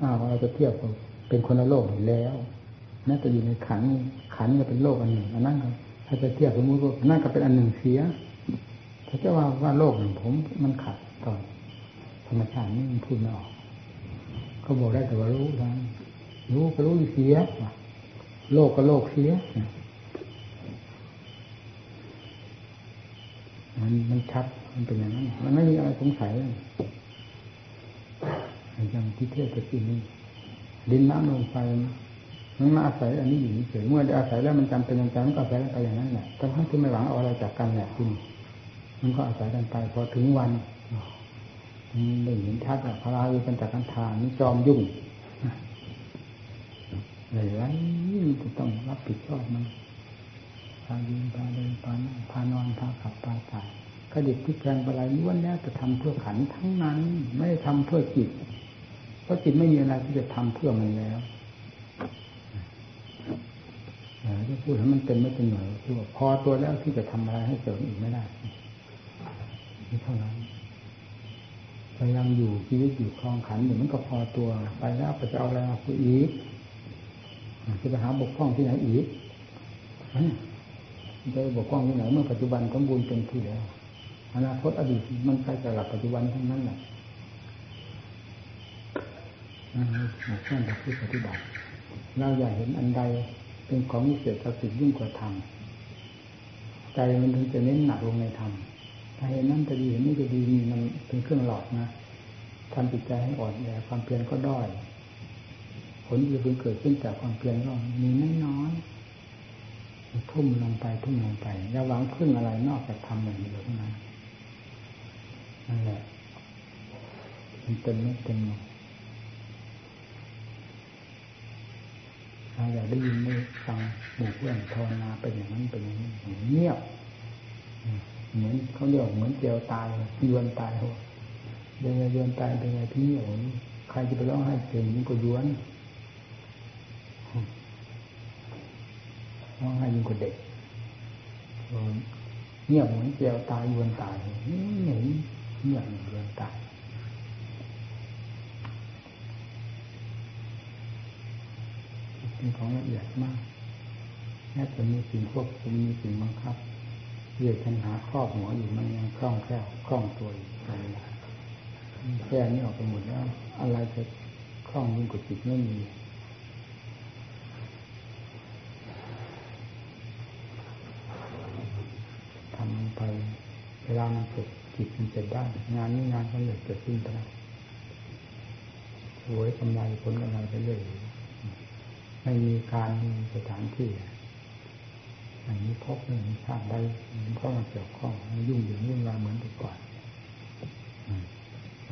อ้าวเราจะเทียบกับเป็นคนละโลกแล้วน่าจะอยู่ในขันขันก็เป็นโลกอันหนึ่งอันนั้นถ้าจะเทียบสมมติว่านั่นก็เป็นอันหนึ่งเสีย ถ้าจะว่าว่าโลกหนึ่งผมมันขัดต่อธรรมชาตินี่มันพูดไม่ออกเขาบอกได้แต่ว่ารู้นะรู้ก็รู้เสียโลกก็โลกเสียมันมันชัดมันเป็นอย่างนั้นมันไม่มีอะไรสงสัย อย่างที่เทศจะกินนี่ดินน้ำลมไฟมันมาอาศัยอันนี้อยู่เฉยเมื่อได้อาศัยแล้วมันจำเป็นอย่างไรมันก็อาศัยกันไปอย่างนั้นแหละแต่ถ้ที่ไม่หวังเอาอะไรจากกันแหละคุณมันก็อาศัยกันไปพอถึงวันได้เห็นชัดพระราหูเป็นจากกันทานี่จอมยุ่งเลยไรจะต้องรับผิดชอบมันพายืนพาเดินพานั่งพานอนพาขับพาถ่ายกระดิกที่แปลงอะไรล้วนแล้วจะทำเพื่อขันทั้งนั้น ไม่ได้ทำเพื่อจิต เพราะจิตไม่มีอะไรที่จะทำเพื่อมันแล้วจะพูดให้มันเต็มไม่เต็มหน่วยคือว่าพอตัวแล้วที่จะทำอะไรให้เสริมอีกไม่ได้นี่เท่านั้นพยายามอยู่ชีวิตอยู่คลองขันอยู่มันก็พอตัวไปแล้วไปจะเอาอะไรมาคุยอีกจะไปหาบกพร่องที่ไหนอีกจะบกพร่องที่ไหนเมื่อปัจจุบันสมบูรณ์เต็มที่แล้วอนาคตอดีตมันใกล้จะหลับปัจจุบันทั้งนั้นแหละ หมดแค่แบบที่ปฏิบัติเราอยากเห็นอันใดเป็นของวิเศษศักเสิทธิ์ยิ่งกว่าธรรมใจมันถึงจะเน้นหนักลงในธรรมถ้าเห็นนั่นจะดีเห็นนี่จะดีมีมันเป็นเครื่องหลอกนะทำจิตใจให้อ่อนแอความเพียรก็ด้อย ผลที่เพิ่งเกิดขึ้นจากความเพียรก็มีน้อยน้อยทุ่มลงไปทุ่มลงไปอย่าหวังพึ่งอะไรนอกจากทำอย่างเดียวเท่านั้นนั่นแหละมันเต็มไม่เต็ม เราอยากได้ยินได้ฟังหมู่เพื่อนภาวนาเป็นอย่างนั้นเป็นอย่างนี้เงียบเหมือนเขาเรียกเหมือนเจียวตายยวนตายเขาเดินไงยวนตายเป็นไงที่นี่โอ้ใครจะไปร้องไห้เก่งยิ่งกว่ายวนร้องไห้ยิ่งกว่าเด็กเงียบเหมือนเจียวตายยวนตายเห็นเงียบยวนตาย เป็นของละเอียดมากแค่จะมีสิ่งควบคุมมีสิ่งบังคับเรียกปัญหาครอบหัวอยู่มันยังคล่องแคล่วคล่องตัวอยู่แค่นี้ออกไปหมดแล้ว อะไรจะคล่องยิ่งกว่าจิตไม่มีทำไปเวลามันเกิดจิตมันจะได้งานนี้งานก็เลยเกิดขึ้นไปแล้วสวยกำไรผลกำไรไปเรื่อย ไม่มีการมีสถานที่อันนี้พบหนึ่งชาติใดมันเข้ามาเกี่ยวข้องยุ่งอยู่ยุ่งราวเหมือนแต่ก่อน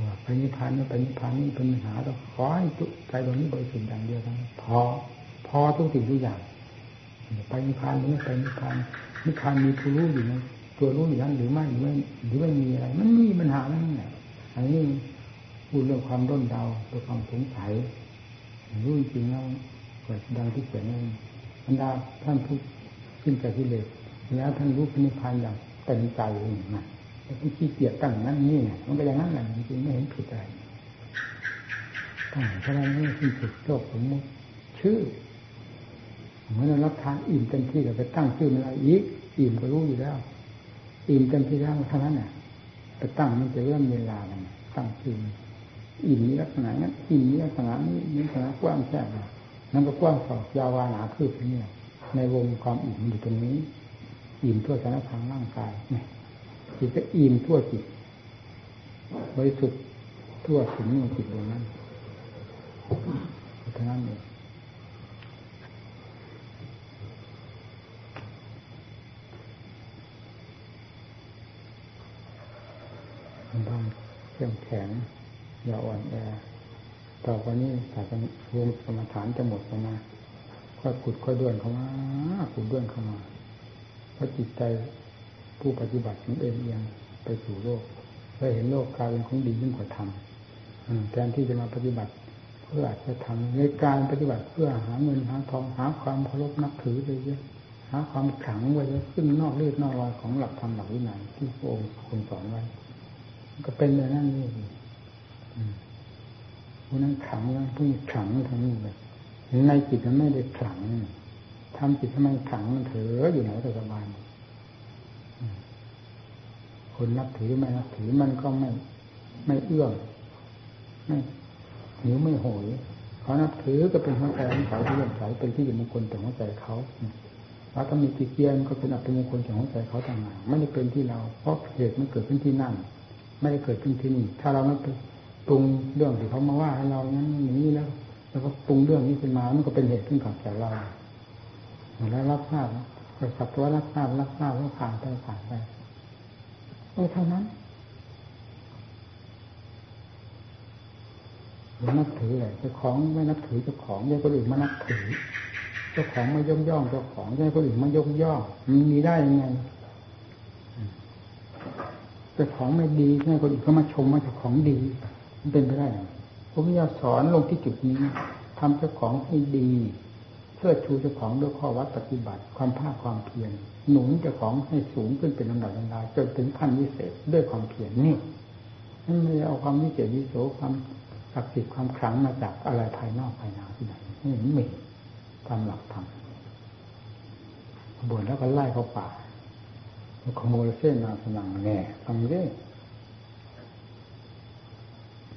ว่าไปนิพพานนี่ไปนิพพานนี่เป็นปัญหาเราขอให้จุใจตรงนี้บริสุทธิ์อย่างเดียวทั้งพอ พอทุกสิ่งทุกอย่าง ไปนิพพานหรือไม่ไปนิพพานนิพพานมีผู้รู้อยู่นะตัวรู้อยู่นั้นหรือไม่หรือไม่หรือไม่มีอะไร มันมีปัญหานั่นแหละอันนี้พูดเรื่องความร่นเดาตัวความสงสัยรู้จริงแล้ว เกิดดังที่เขียนนั่นบรรดาท่านผู้ขึ้นจากที่เลสแล้วท่านรู้พินิพานอย่างเต็มใจเองนะแต่ท่ขี้เกียจตั้งนั้นนี่ไงมันก็อย่างนั้นแหละจริงไม่เห็นผิดอะไรตั้งเพราะนั้นนี่คือผิดโลกสมมติชื่อเหมือนเรารับทานอิ่มเต็มที่เราไปตั้งชื่อมันอะไรอีกอิ่มก็รู้อยู่แล้วอิ่มเต็มที่แล้วเท่านั้นน่ะไปตั้งมันจะเริ่มเวลามันตั้งชื่ออิ่มนี้ลักษณะนั้นอิ่มนี้ลักษณะนี้นี้ลักษณะกว้างแค่ไห นั่นก็กว้างสอบยาวานาคือนี่ในวงความอิ่มอยู่ตรงนี้ อิ่มทั่วสารพังร่างกายเนี่ยจิตจะอิ่มทั่วจิตบริสุทธิ์ทั่วถึงจิตตรงนั้นเท่านั้นเองมันต้องเข้มแข็งอย่าอ่อนแอ ต่อไปนี้แต่รวมสมฐานจะหมดไปนะค่อยขุดค่อยด้วนเข้ามาขุดด้วนเข้ามาเพราะจิตใจผู้ปฏิบัติมันเอ็นเอียงไปสู่โลกเพื่อเห็นโลกกลายเป็นของดียิ่งกว่าธรรมแทนที่จะมาปฏิบัติเพื่ออาจจะทำในการปฏิบัติเพื่อหาเงินหาทองหาความเคารพนับถือเลยเยอะหาความขลังไว้ขึ้นนอกเลือดนอกรอยของหลักธรรมหลักวินัยที่พระองค์ทรงสอนไว้ ก็เป็นอย่างนั้นนี่ ผู้นั้นขังนั้นผู้นี้ขังทั้งนี้เลยในจิตมันไม่ได้ขังทำจิตทำไมขังมันเถออยู่ไหนก็สบายคนนับถือไม่นับถือมันก็ไม่ ไม่เอื้อมไม่หิวไม่โหยเขานับถือก็เป็นหัวใจของเขาที่เลื่อมใสเป็นที่มงคลแต่หัวใจเขาแล้วถ้ามีจิตเกียนก็เป็นอัตมงคลแต่หัวใจเขาต่างหากไม่ได้เป็นที่เรา เพราะเหตุมันเกิดขึ้นที่นั่น ไม่ได้เกิดขึ้นที่นี่ ถ้าเราไม่ ปรุงเรื่องที่เขามาว่าให้เรานั้นอย่างนี้แล้วแล้วก็ปรุงเรื่องนี้ขึ้นมามันก็เป็นเหตุขึ้นกับใจเราแล้วรับทราบก็สับตัวรับทราบรับทราบแล้วผ่านไปผ่านไปเออเท่านั้นนับถือเลยเจ้าของไม่นับถือเจ้าของยังคนอื่นมานับถือ เจ้าของไม่ย่องย่องเจ้าของยังคนอื่นมายกย่องมันมีได้ยังไงเจ้าของไม่ดีให้คนอื่นเขามาชมว่าเจ้าของดี มันเป็นไปได้พระพุทธเจ้าสอนลงที่จุดนี้ทำเจ้าของให้ดีเพื่อชูเจ้าของด้วยข้อวัดปฏิบัติ ความภาคความเพียรหนุนเจ้าของให้สูงขึ้นเป็นลำดับลำดาจนถึงขั้นวิเศษด้วยความเพียรนี่นั่นไม่เอาความวิเศษวิโสความศักดิ์สิทธิ์ความขลังมาจากอะไรภายนอกภายในที่ไหนนี่มีตามหลักธรรมบวชแล้วก็ไล่เข้าป่าขโมยเส้นนาสนังแน่ทำได้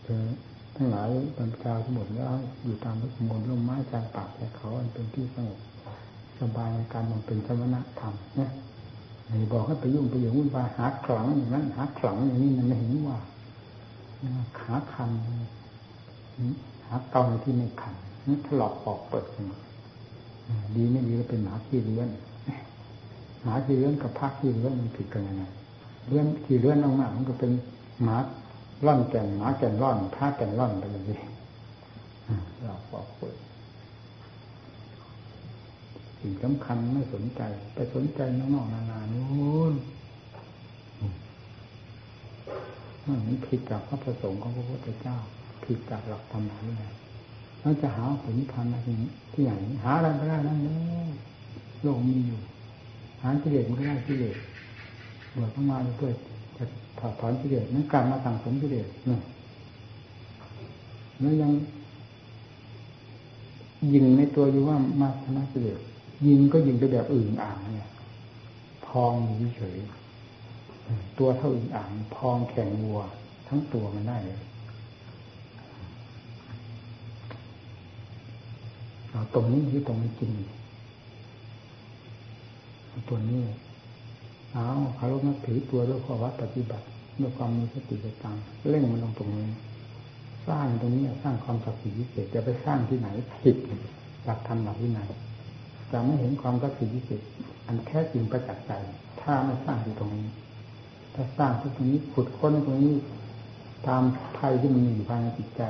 เธอทั้งหลายบรรดาทั้งหมดแล้วอยู่ตามขโมยร่มไม้ชายป่าชายเขาอันเป็นที่สงบสบายในการมันเป็นสมณธรรมเนี่ยไม่บอกให้ไปยุ่งไปอย่างวุ่นวายหาขลังอย่างนั้นหาขลังอย่างนี้มันไม่เห็นว่าขาคันหาเกาในที่ไม่คันนี่ถลอกปอกเปิดขึ้นมาดีไม่ดีก็เป็นหมาขี้เลื้อนหมาขี้เลื้อนกับพักขี้เลื้อนมันผิดกันยังไงเลื้อนขี้เลื้อนออกมามันก็เป็นหมา ล่อนแก่นหมาแก่นล่อนพักแก่นล่อนไปเลยเราปอกเปิดสิ่งสำคัญไม่สนใจ ไปสนใจนอกๆนานานู้นมันผิดจากพระประสงค์ของพระพุทธเจ้า ผิดจากหลักธรรมะนี่แหละเราจะหาผลนิพพานที่ที่ไหนหาอะไรก็ได้นั่นเลยโลกมีอยู่ หากิเลสมันก็ได้กิเลสบวชเข้ามาเพื่อ ถอดถอนกิเลสนั้นการมาสั่งสมกิเลสเนี่ยแล้วยังยิงในตัวอยู่ว่ามาชนะกิเลสยิงก็ยิงไปแบบอื่นอ่างเนี่ย พองเฉยตัวเท่าอื่นอ่าง พองแข่งวัว ทั้งตัวมันได้เลยตรงนี้ที่ตรงนี้จริงตัวนี้ เอาคารพนับถือตัวด้วยข้อวัดปฏิบัติด้วยความมีสติสตังเร่งมันลงตรงนี้ สร้างตรงนี้สร้างความศักดิ์สิทธิ์พิเศษจะไปสร้างที่ไหนผิดหลักธรรมหลักวินัยจะไม่เห็นความศักดิ์สิทธิ์พิเศษอันแท้จริงประจักษ์ใจ ถ้าไม่สร้างที่ตรงนี้ ถ้าสร้างที่ตรงนี้ขุดค้นตรงนี้ ตามภัยที่มันมีอยู่ภายในจิตใจ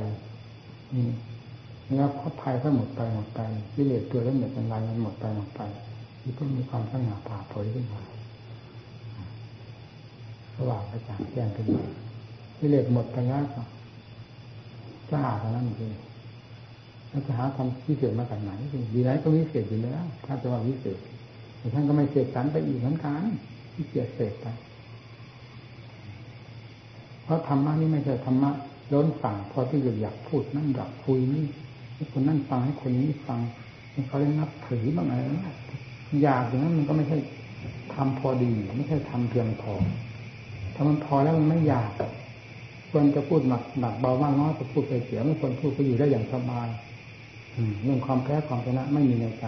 นี่แล้วพอภัยก็หมดไปหมดไปวิเลศตัวเล่นแบบเป็นลายมันหมดไปหมดไปที่ต้องมีความสง่าผ่าเผยขึ้นมา สว่างกระจ่างแจ้งขึ้นมาวิเลศหมดไปแล้วก็จ้าเท่านั้นเองแล้วจะหาความพิเศษมาจากไหนดีไหนก็วิเศษอยู่แล้วถ้าจะว่าวิเศษแต่ท่านก็ไม่เสกสรรไปอีกเหมือนกันที่เกียดเสกไปเพราะธรรมะนี่ไม่ใช่ธรรมะล้นฝั่งพอที่จะอยากพูดนั่นอยากคุยนี่ให้คนนั่นฟังให้คนนี้ฟังให้เขาได้นับถือบ้างอะไรอยากอย่างนั้นมันก็ไม่ใช่ทำพอดี ไม่ใช่ทำเพียงพอ ถ้ามันพอแล้วมันไม่อยากควรจะพูดหนักหนักเบามากน้อยจะพูดไปเสียไม่ควรพูดก็อยู่ได้อย่างสบายเรื่องความแพ้ความชนะไม่มีในใจ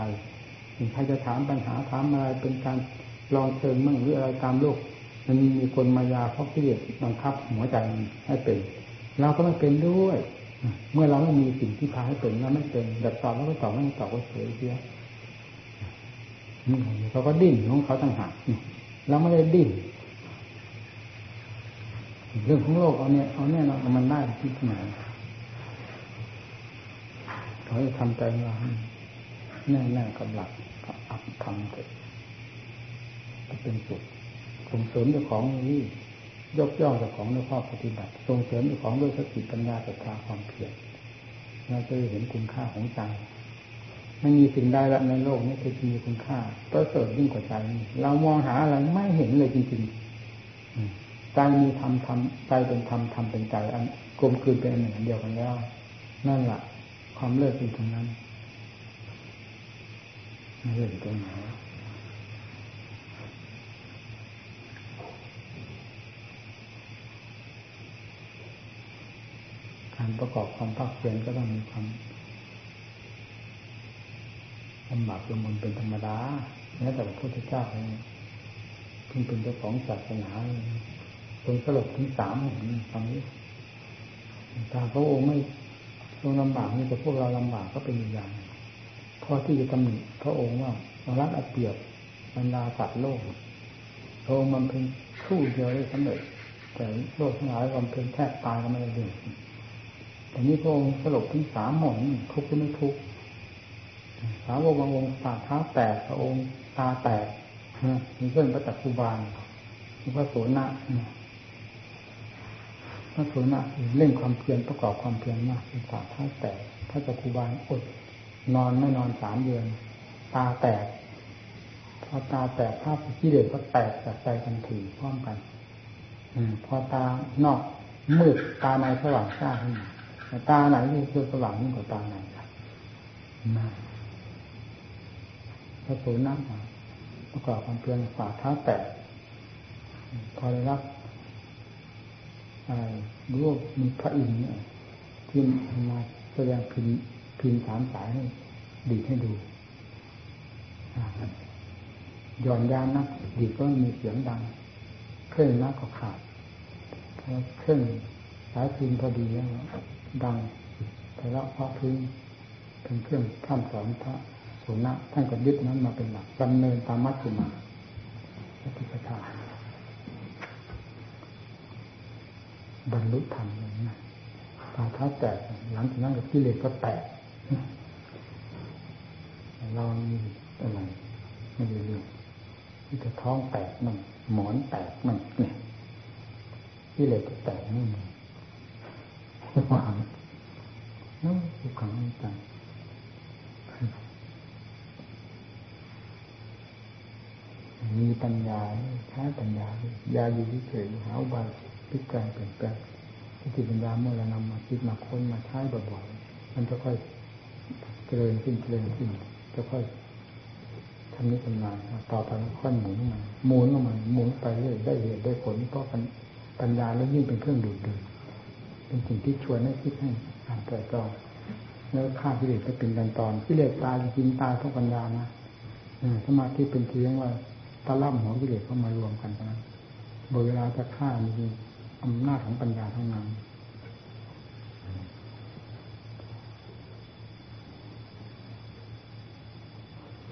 ใครจะถามปัญหาถามอะไรเป็นการลองเชิงมั่งหรืออะไรตามโลกมันมีคนมายาเพราะที่บังคับ หัวใจให้เป็นเราก็ไม่เป็นด้วย เมื่อเราไม่มีสิ่งที่พาให้เป็นเราไม่เป็นแบบตอบแล้วก็ตอบไม่ตอบก็เฉยเสียเขาก็ดิ้นของเขาต่างหากเราไม่ได้ดิ้น เรื่องของโลกเอาเนี่ยเอาเนี่ยเรามันได้ที่ไหนเขาจะทำใจเราแน่แน่กับหลักอับทำเกิดเป็นสุขส่งเสริมเจ้าของนี่ยกย่องเจ้าของด้วยข้อปฏิบัติส่งเสริมเจ้าของด้วยสติปัญญาศรัทธาความเพียรเราจะเห็นคุณค่าของใจไม่มีสิ่งใดละในโลกนี้ที่มีคุณค่าประเสริฐยิ่งกว่าใจเรามองหาอะไรไม่เห็นเลยจริงๆ ใจมีธรรมธรรมใจเป็นธรรมธรรมเป็นใจอันกลมกลืนเป็นอันหนึ่งเดียวกันแล้วนั่นแหละความเลิศอยู่ตรงนั้นไม่เลิศตรงไหนการประกอบความภาคเพียรก็ต้องมีความลำบากลำบนเป็นธรรมดาแม้แต่พระพุทธเจ้าเองเพิ่งเป็นเจ้าของศาสนาเลย จนสลบถึงสามตอนนี้ตาพระองค์ไม่ทรงลำบากนี่แต่พวกเราลำบากก็เป็นอย่างพอที่จะตำหนิพระองค์ว่ารักอัเปรียบบรรดาสัตว์โลกพระองค์มันเป็นคู่เดียวได้สำเร็จแต่โลกทั้งหลายมันเป็นแทบตายก็ไม่ได้เลยแต่นี้พระองค์สลบถึงสามหนทุกข์ก็ไม่ทุกข์สาวกบางองค์ฝ่าเท้าแตกพระองค์ตาแตกมีเพื่อนพระจักคุบาลพระโสนะ ระโสนะเล่นความเพียรประกอบความเพียรมากเป็นฝ่าท้าแตกพระจักคุบาลอด นอนไม่นอนสามเดือน ตาแตกพอตาแตกภาพที่เด็กก็แตกจากใจทันทีพร้อมกันอพอตานอกมืดตาในสว่างซ่าขึ้นตาไหนที่คือสว่างยิ่งกว่าตาในครับนะพระโสนะประกอบความเพียรฝ่าเท้าแตกพอได้รับ รรู้ว่ามีพระอินทร์เนี่ยที่มาแสดงพิมพิมสามสายให้ดีให้ดูย่อนยานนักดีก็มีเสียงดัง เครื่องนักก็ขาดเพราะเครื่องสายพิมพอดีแล้วดังแต่ละพระพื้นเป็นเครื่องท่านสอนพระโสนะท่านก็ยึดนั้นมาเป็นหลักดำเนินตามมัชฌิมาพระพุทธทา บรรลุธรรมอย่างนี้ตาเท้าแตกหลังจากนั้นก็กิเลสก็แตกเรามีอะไรไม่ได้เรื่องที่จะท้องแตกมันหมอนแตกมันเนี่ยกิเลสก็แตกนี่มันวางนั่นทุกขังจังมีปัญญาใช้ปัญญา ยาอยู่เฉยหาอุบา ยพิจารณาเปลี่ยนแปลงสติปัญญาเมื่อเรานำมาคิดมาค้นมาใช้บ่อยๆมันจะค่อยเจริญขึ้นเจริญขึ้นจะค่อยทำนี้ทำงานต่อไปค่อยหมุนมาหมุนมาหมุนไปเรื่อยได้เหตุได้ผลเพราะปัญญาแล้วยิ่งเป็นเครื่องดูดดื่มเป็นสิ่งที่ชวนให้คิดให้อ่านแต่ก็แล้วฆ่ากิเลสไปเป็นกันตอนกิเลสตายจริงตายเพราะปัญญานะสมาธิเป็นเพียงว่าตะล่ำของกิเลสเข้ามารวมกันนั้นเวลาจะฆ่ามี อำนาจของปัญญาทั้งนั้น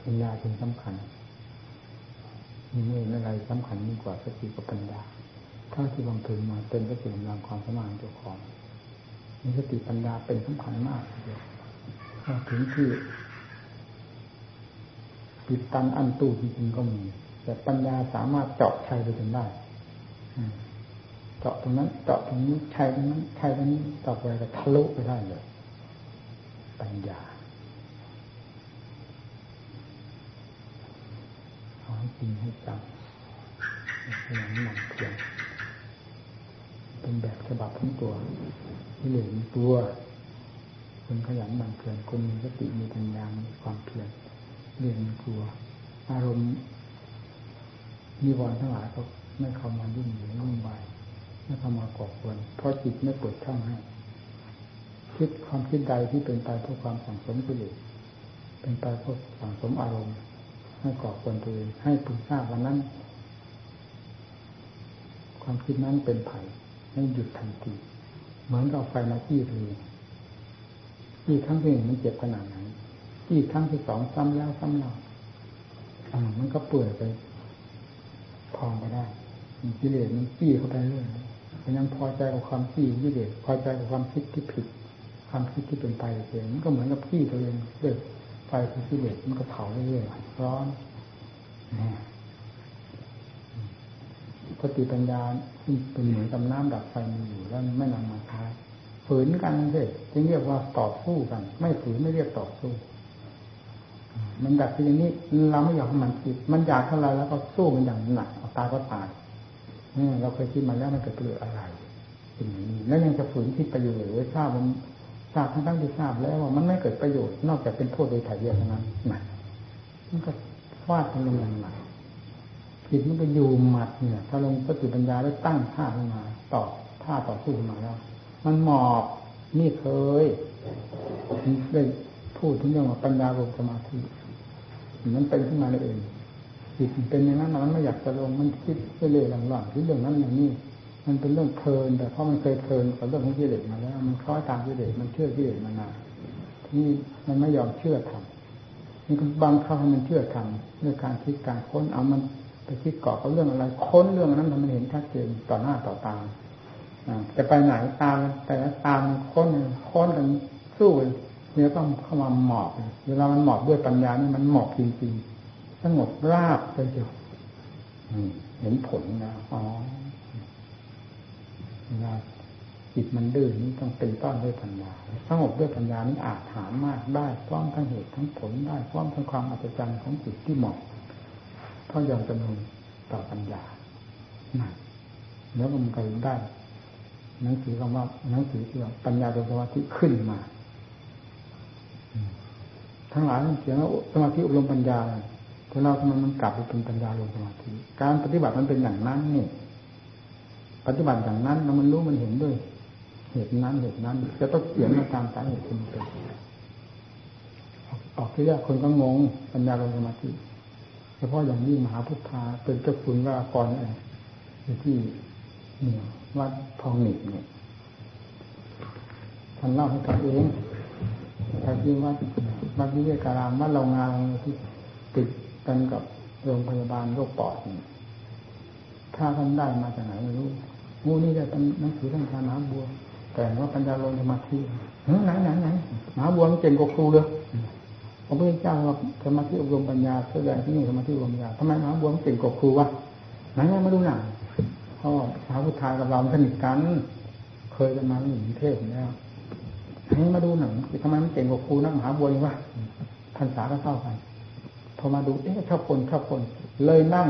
ปัญญาเป็นสำคัญมีเมื่ออะไรสำคัญยิ่งกว่าสติกับปัญญาถ้าที่บำเพ็ญมาเป็นก็เป็นกำลังความสมานเจ้าของมีสติปัญญาเป็นสำคัญมากทีเดียวถึงที่ปิดตันอันตู้จริงๆก็มี แต่ปัญญาสามารถเจาะชัยไปถึงได้ เจาะตรงนั้นเจาะตรงนี้ชัยตรงนั้นชัยตรงนี้ต่อไปก็ทะลุไปได้เลยปัญญาเอาให้จริงให้จังพยายามหมั่นเพียรเป็นแบบฉบับของตัวที่เหลือตัวคนขยันหมั่นเพียรคนมีสติมีปัญญามีความเพียรเรียนตัว อารมณ์มีวรทั้งหลายก็ไม่เข้ามายุ่งเหยิงวุ่นวาย ไม่เข้ามาก่อควรเพราะจิตไม่ปิดช่องให้คิดความคิดใดที่เป็นไปเพื่อความสังสมกิเลสเป็นไปเพื่อสังสมอารมณ์ให้ก่อควรตัวเองให้พึงทราบวันนั้น ความคิดนั้นเป็นไผ่ให้หยุดทันทีเหมือนกับไฟมาที่เลยที่ครั้งที่หนึ่งมันเจ็บขนาดไหนที่ครั้งที่สองซ้ำแล้วซ้ำเล่าอ่ามันก็เปื่อยไปพองไปได้กิเลสมันขี้เข้าไปเรื่อย เพราะนั้นพอใจกับความขี้กิเลสพอใจกับความคิดที่ผิด ความคิดที่เป็นไปเองมันก็เหมือนกับขี้ตัวเองเรื่อยไฟคือกิเลสมันก็เผาเรื่อยๆร้อนสติปัญญาเป็นเหมือนกับน้ำดับไฟมีอยู่แล้วไม่นำมาใช้ฝืนกันเลยจึงเรียกว่าต่อสู้กัน ไม่ฝืนไม่เรียกต่อสู้ มันดับทีนี้เราไม่อยากให้มันคิด มันอยากเท่าไรแล้วก็สู้มันอย่างหนักเอาตายก็ตาย เราเคยคิดมาแล้วมันเกิดประโยชน์อะไรสิ่งนี้แล้วยังจะฝืนคิดไปอยู่หรือทราบมันทราบทั้งทั้งที่ทราบแล้วว่ามันไม่เกิดประโยชน์นอกจากเป็นโทษโดยถ่ายเดียวเท่านั้นนะมันก็ฟาดกันลงอย่างหนักจิตมันก็อยู่หมัดเนี่ย ถ้าลงสติปัญญาได้ตั้งท่าขึ้นมาต่อท่าต่อสู้ขึ้นมาแล้ว มันหมอบนี่เคยได้พูดถึงเรื่องว่าปัญญาลงสมาธิมันเป็นขึ้นมาเอง จิตเป็นอย่างนั้นมันไม่อยากจะลงมันคิดเรื่อยๆหลังๆคิดเรื่องนั้นอย่างนี้ มันเป็นเรื่องเพลิน แต่เพราะมันเคยเพลินกับเรื่องของกิเลสมาแล้ว มันคล้อยตามกิเลสมันเชื่อกิเลสมานานที่มันไม่ยอมเชื่อทำนี่บังคับให้มันเชื่อทำด้วยการคิดการค้นเอามันไปคิดเกาะกับเรื่องอะไร ค้นเรื่องนั้นทำมันเห็นชัดเจนต่อหน้าต่อตาจะไปไหนตามแต่ละตามค้นค้นกันสู้เนี่ยต้องเข้ามาหมอบเวลามันหมอบด้วยปัญญานี่มันหมอบจริงๆ สงบราบไปเดียวเห็นผลนะอ๋อเวลาจิตมันดื้อนี่ต้องเป็นต้อนด้วยปัญญาสงบด้วยปัญญานี่อาจถามมากได้พร้อมทั้งเหตุทั้งผลได้พร้อมทั้งความอัศจรรย์ของจิตที่เหมาะเพราะยอมจำนวนต่อปัญญานะแล้วมันก็ได้หนังสือคำว่าหนังสือที่ว่าปัญญาโดยสมาธิขึ้นมา ทั้งหลายเสียงว่าสมาธิอบรมปัญญา แต่เราทำไมมันกลับไปเป็นปัญญาลงสมาธิการปฏิบัติมันเป็นอย่างนั้นนี่ปฏิบัติอย่างนั้นแล้วมันรู้มันเห็นด้วย เหตุนั้นเหตุนั้น จะต้องเขียนมาตามสาเหตุที่มันเป็นออกที่แรกคนก็งงปัญญาลงสมาธิเฉพาะอย่างนี้มหาพุทธาเป็นเจ้าคุณว่ากรเองที่เนี่ยวัดทองหนิบเนี่ยท่านเล่าให้ตัวเองแต่ที่วัดวัดวิเวการามวัดโรงงานที่ติด กันกับโรงพยาบาลโรคปอดถ้าท่านได้มาจากไหนไม่รู้งูนี่ได้เป็นหนังสือท่านพานาบัว แต่ว่าปัญญาลงสมาธิไหนไหนไหนมหาบัวมันเก่งกว่าครูเลยพระพุทธเจ้าว่าสมาธิอบรมปัญญาแสดงที่นี่สมาธิอบรมปัญญาทำไมมหาบัวมันเก่งกว่าครูวะไหนมาดูหนังเพราะสาวพุทธากับเราสนิทกัน เคยกันมาหนึ่งเทศแล้วให้มาดูหนังทำไมมันเก่งกว่าครูนักมหาบัววะพันษาก็เข้ากัน พอมาดูเอ๊ะชอบคนชอบคน เลยนั่ง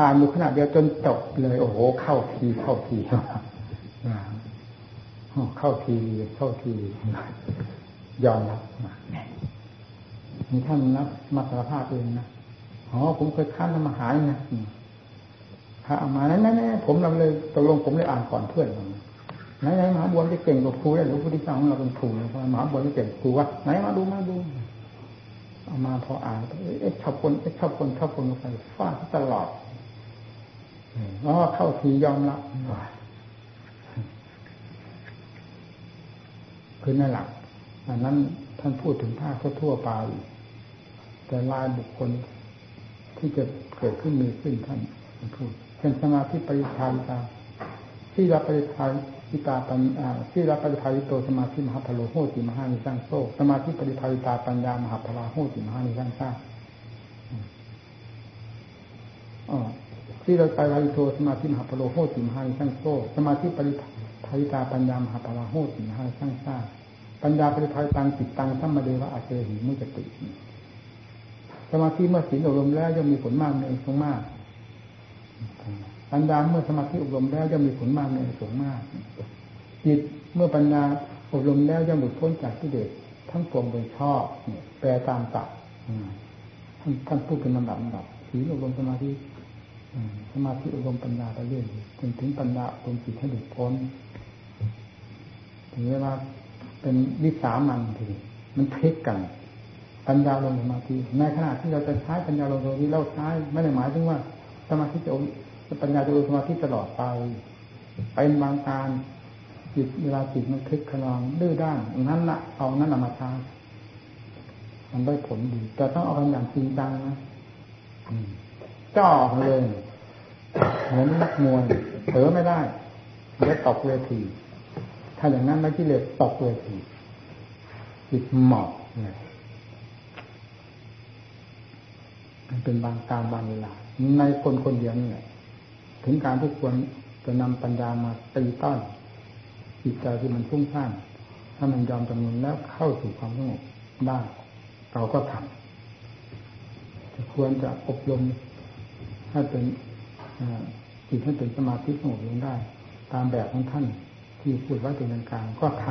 อ่านอยู่ขนาดเดียวจนจบเลยโอ้โห เข้าทีเข้าทีเข้าทีเข้าทียอมรับมีท่านนับมาสารภาพเองนะอ๋อผมเคยค้านทำมาหายนะพระเอามานั้นนั่นผมเราเลยตกลงผมเลยอ่านก่อนเพื่อนผมไหนไหนมหาบัวจะเก่งกว่าครูได้หรือพระพุทธเจ้าของเราเป็นครูมหาบัวจะเก่งครูวะไหนมาดูมาดู เอามาพออ่านเอ๊ะชอบคนเอ๊ะชอบคนชอบคนไปฟาดตลอดอ๋อเข้าทียอมละคือนั่นหละอันนั้นท่านพูดถึงภาคทั่วไป แต่ลายบุคคลที่จะเกิดขึ้นมีขึ้นท่านพูดเช่นสมาธิปริทานตาที่รับปริทาน ทิตาปัญญาที่รับปริภาวิโตสมาธิมหาพโลโหติมหานิสังโซสมาธิปริภาวิตาปัญญามหาพลาโหติมหานิสังซาที่เราไปวาริโตสมาธิมหาพโลโหติมหานิสังโซสมาธิปริภาวิตาปัญญามหาพลาโหติมหานิสังซาปัญญาปริภาวิตังจิตตังธรรมเดวะอาเจหิมุจติสมาธิเมื่อศีลอบรมแล้วย่อมมีผลมากในสงมาก ปัญญาเมื่อสมาธิอบรมแล้วย่อมมีผลมากในสูงมากจิตเมื่อปัญญาอบรมแล้วย่อมหลุดพ้นจากที่เด็กทั้งปวงโดยชอบแปลตามตักท่านท่านพูดเป็นลำดับลำดับศีอบรมสมาธิสมาธิอบรมปัญญาไปเรื่อยจนถึงปัญญาอบรมจิตให้หลุดพ้นถึงเวลาเป็นวิสามันทีมันพลิกกัน ปัญญาลงสมาธิในขณะที่เราจะใช้ปัญญาลงสมาธิเราใช้ไม่ได้หมายถึงว่าสมาธิจะ ปัญญาจะลงสมาธิตลอดไปเป็นบางการจิตเวลาจิตมันคลิกขนองดื้อด้านนั้นละเอานั้นมาทามันได้ผลดี แต่ต้องเอากันอย่างจริงจังนะจ่อเลยเหมือนนักมวยเผลอไม่ได้เดี๋ยวตกเวที ถ้าอย่างนั้นไม่กิเลสตกเวทีจิตหมอบเลยมันเป็นบางการบางเวลาในคนคนเดียวนี่แหละ ถึงการที่ควรจะนำปัญญามาตีต้อนจิตใจที่มันฟุ้งซ่าน ถ้ามันยอมจำนวนแล้วเข้าสู่ความสงบได้เราก็ทำจะควรจะอบรมให้เป็นจิตให้เป็นสมาธิสงบลงได้ ตามแบบของท่านที่พูดไว้เป็นกลางก็ท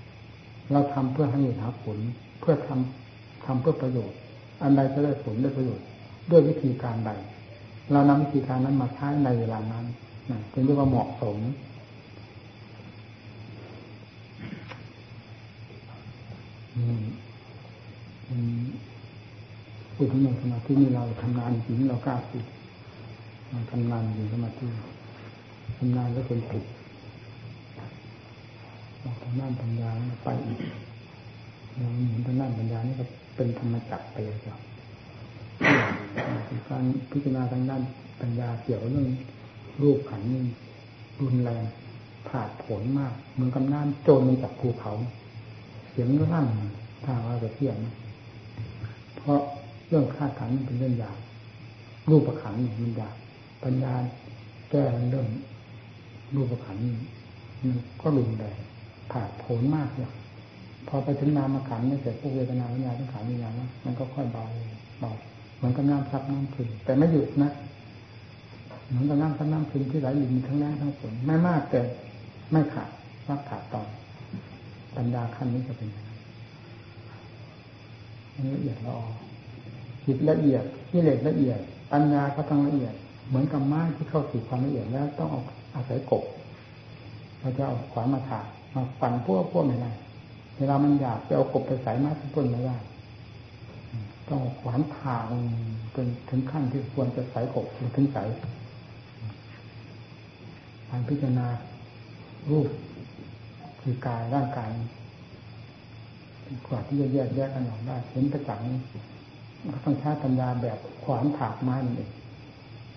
ำเราทำเพื่อให้หาผล เพื่อทำทำเพื่อประโยชน์ อันใดจะได้ผลได้ประโยชน์ ด้วยวิธีการใด เรานำวิธีการนั้นมาใช้ในเวลานั้นนะจึงเรียกว่าเหมาะสม พูดถึงเรื่องสมาธินี่เราทำงานจริงเรากล้าพูดทำงานอยู่สมาธิทำงานแล้วเป็นผิดเราทำงานปัญญาไปอีกเราเห็นทางด้านปัญญานี่ก็เป็นธรรมจักรไปเลยครับ การพิจารณาทางด้านปัญญาเกี่ยวเรื่องรูปขันนี่รุนแรงผาดผลมากเหมือนกับน้ำโจรมาจากภูเขา เสียงก็ลั่นถ้าว่าจะเที่ยงเพราะเรื่องค่าขันเป็นเรื่องยากรูปขันมันยากปัญญาแก้เรื่องรูปขันมันก็รุนแรงผาดผลมากเนี่ยพอไปถึงนามขันไม่เสร็จพวกเวทนาวิญญาณทั้งขันวิญญาณมันก็ค่อยเบาเบา เหมือนกับน้ำซับน้ำขึ้นแต่ไม่หยุดนะเหมือนกับน้ำซับน้ำขึ้นที่ไหลอยู่มีทั้งแรงทั้งฝนไม่มากแต่ไม่ขาดว่าขาดตอนปัญญาขั้นนี้จะเป็นละเอียดละออจิตละเอียดกิเลสละเอียด ปัญญาก็ต้องละเอียด เหมือนกับไม้ที่เข้าสู่ความละเอียดแล้วต้องเอาอาศัยกบเราจะเอาขวานมาถากมาปั่นพวกพวกไม่ได้เวลามันอยากจะเอากบไปใส่ไม้ต้นไม่ได้ ต้องขวานผ่าจนถึงขั้นที่ควรจะใส่กบถึงใส่การพิจารณารูปคือกายร่างกายกว่าที่จะแยกแยกกันออกได้เห็นประจักษ์ก็ต้องใช้ปัญญาแบบขวานถากไม้นั่นเอง